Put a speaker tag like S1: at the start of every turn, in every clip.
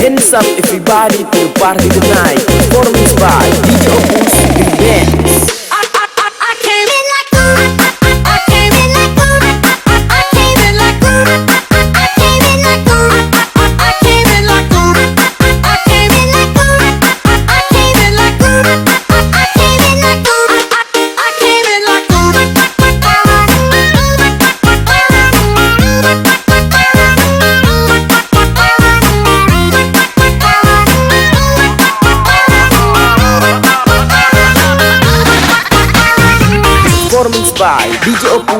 S1: Hands up everybody to the party tonight. Performance by. DJ Opus Big Dance DJ Opus.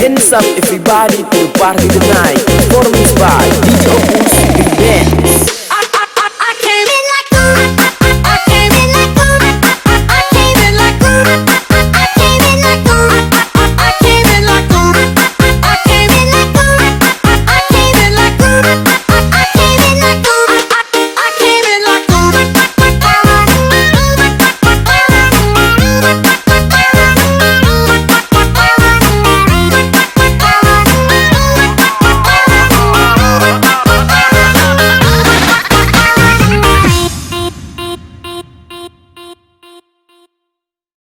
S1: Hands up everybody to party tonight. Performance by DJ Opus Big Dance